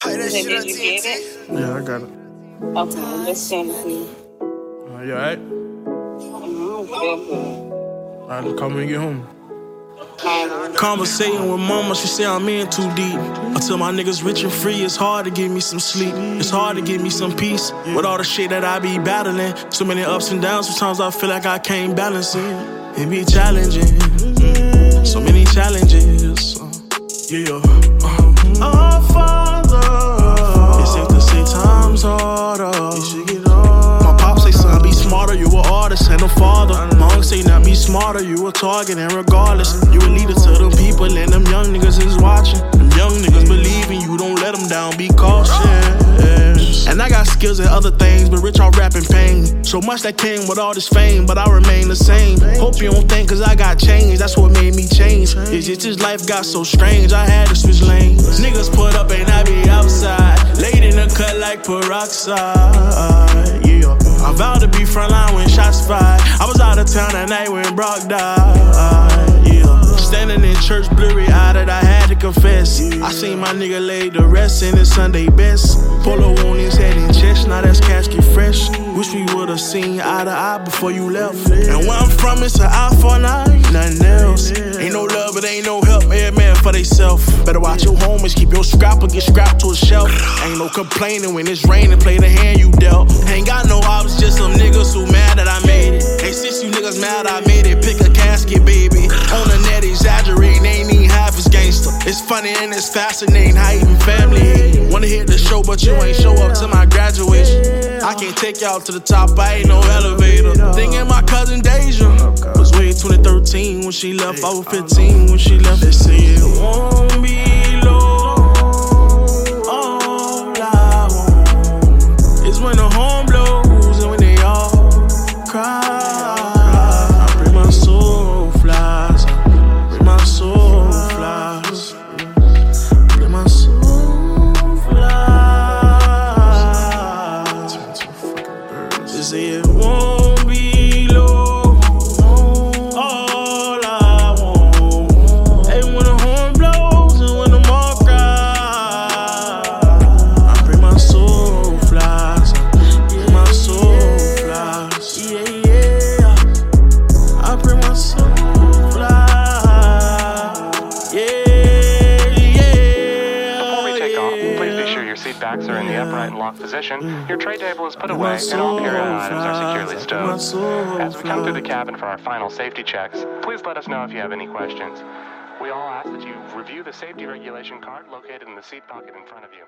Play that Did on you get TNT. it? Yeah, I got it. Okay, let's send it. Uh, you alright? Mm, good, good. Alright, call me when you get home. Alright. Conversating with mama, she say I'm in too deep. Until my niggas rich and free, it's hard to give me some sleep. It's hard to give me some peace with all the shit that I be battling. So many ups and downs, sometimes I feel like I can't balance it. It be challenging. So many challenges. Uh, Yeah. Uh, Our Father. Father. Uncle say, now be smarter. You a target, and regardless, you a leader to them people, and them young niggas is watching. Them young niggas believe in you. Don't let them down. Be cautious. And I got skills in other things, but rich off rapping pain. So much that came with all this fame, but I remain the same. Hope you don't think, cause I got changed. That's what made me change. It's just this life got so strange. I had to switch lanes. Niggas put up and I be outside. Laid in the cut like peroxide. I vowed to be frontline when shots fired. I was out of town that night when Brock died. Yeah. Standing in church, blurry eyed, I had to confess. I seen my nigga lay to rest in his Sunday best. Polo on his head and chest, now that's casket fresh. Wish we would've seen eye to eye before you left. And where I'm from, it's an eye for an eye, nothing else. Ain't no love, it ain't no help, every man for theyself. Better watch your homies, keep your scrap or get scrapped complaining when it's raining, play the hand you dealt. Ain't got no ops, just some niggas who mad that I made it. Hey, since you niggas mad I made it, pick a casket, baby. On the net, exaggerating, ain't even half as gangster. It's funny and it's fascinating how even family. Wanna hit the show, but you ain't show up to my graduation. I can't take y'all to the top, I ain't no elevator. Thinking my cousin Deja was way 2013 when she left. I was 15 when she left. They say it won't be sure backs are in the upright and locked position, your tray table is put away, and all carry-on items are securely stowed. As we come through the cabin for our final safety checks, please let us know if you have any questions. We all ask that you review the safety regulation card located in the seat pocket in front of you.